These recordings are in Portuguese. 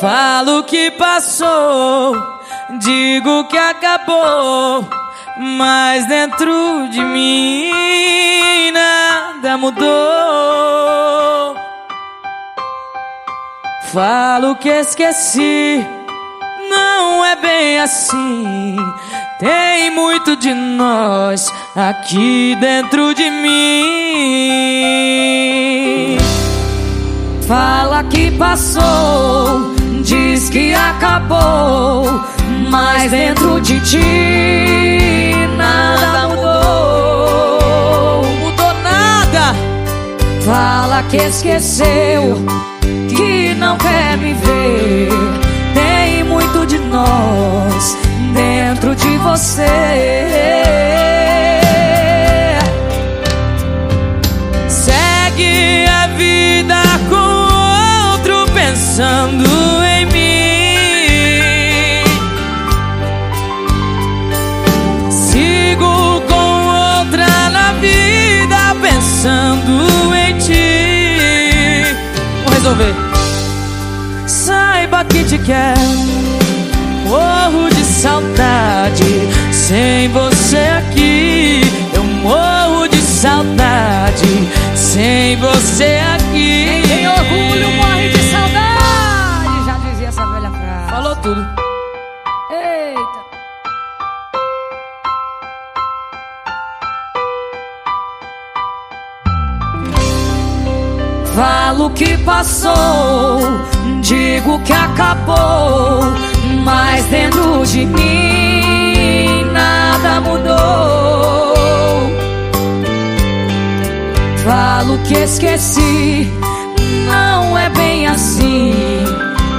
Falo que passou, digo que acabou, mas dentro de mim nada mudou. Falo que esqueci, não é bem assim. Tem muito de nós aqui dentro de mim. Fala que passou, diz que acabou, mas dentro de ti nada mudou. Mudou nada. Fala que esqueceu, que não quer me ver. Tem muito de nós dentro de você. Que te quero. Morro de saudade sem você aqui. Eu morro de saudade sem você aqui. Quem tem orgulho morre de saudade. Já dizia essa velha frase. Falou tudo. Falo que passou, digo que acabou, mas dentro de mim nada mudou. Falo que esqueci, não é bem assim.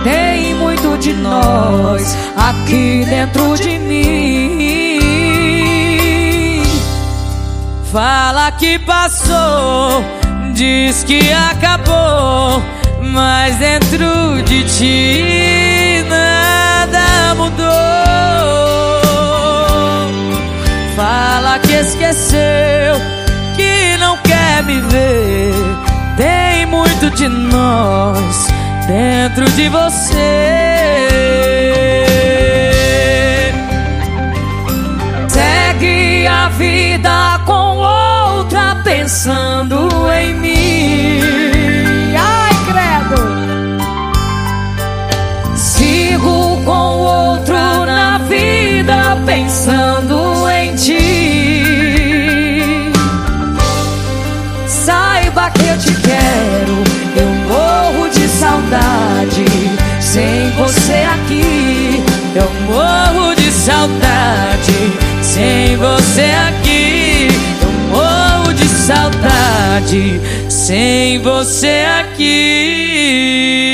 Tem muito de nós aqui dentro de mim. Fala que passou, diz que acabou, mas dentro de ti nada mudou. Fala que esqueceu, que não quer me ver. Tem muito de nós dentro de você. Segue a vida com pensando em mim. Ai, credo. Sigo com outro na vida pensando em ti. Saiba que eu te quero, eu morro de saudade sem você aqui. Eu morro de saudade sem você aqui. Saudade sem você aqui.